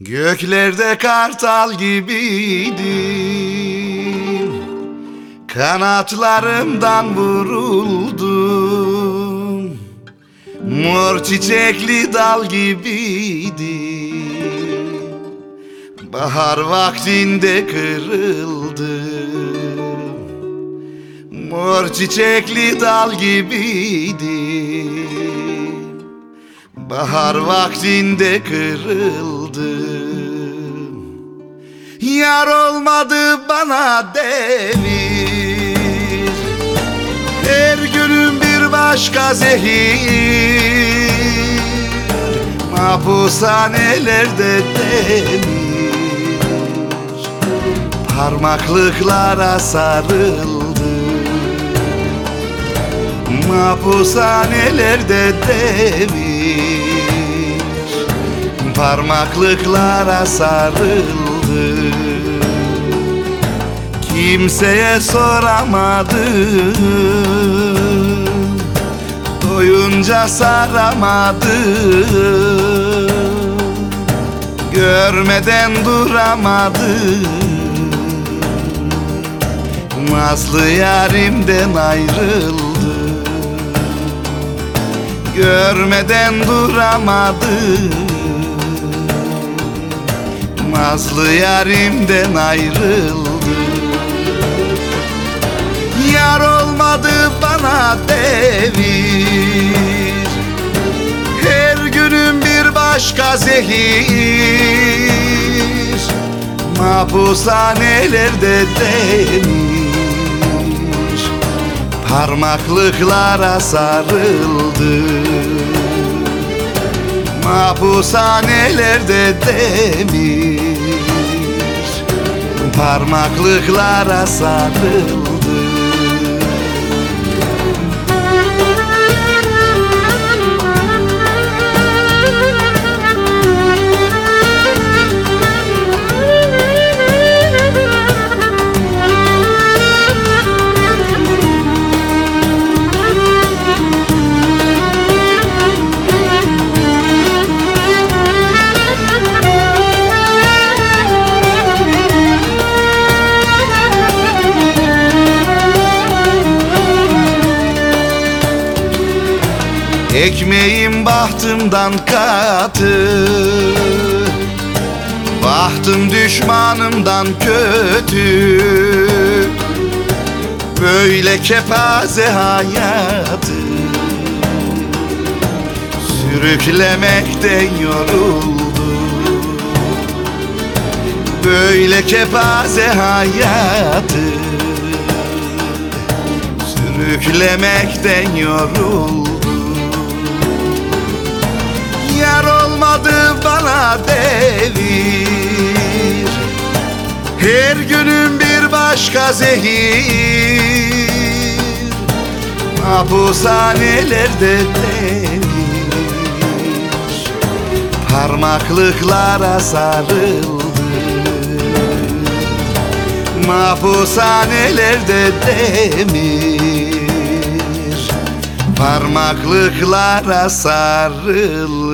Göklerde kartal gibiydim Kanatlarımdan vuruldum. Mor çiçekli dal gibiydim Bahar vaktinde kırıldım. Mor çiçekli dal gibiydim Bahar vaktinde kırıldım Yar olmadı bana devir Her günüm bir başka zehir. Mahpushanelerde demir. Parmaklıklara sarıldım Mahpushanelerde demir Parmaklıklara sarıldı. Kimseye soramadım Doyunca saramadım Görmeden duramadım Nazlı yarimden ayrıldı. Görmeden duramadım Nazlı yarimden ayrıldı Yar olmadı bana devir. Her günüm bir başka zehir. Mahpushanelerde demir. Parmaklıklara sarıldı Mahpushanelerde demir Parmaklıklara sarıldı Ekmeğim bahtımdan katı Bahtım düşmanımdan kötü. Böyle kepaze hayatı Sürüklemekten yoruldum Böyle kepaze hayatı Sürüklemekten yoruldum Yar olmadı bana devir Her günüm bir başka zehir. Mahpushanelerde demir? Parmaklıklara sarıldı. Mahpushanelerde demir Parmaklıklara sarıldı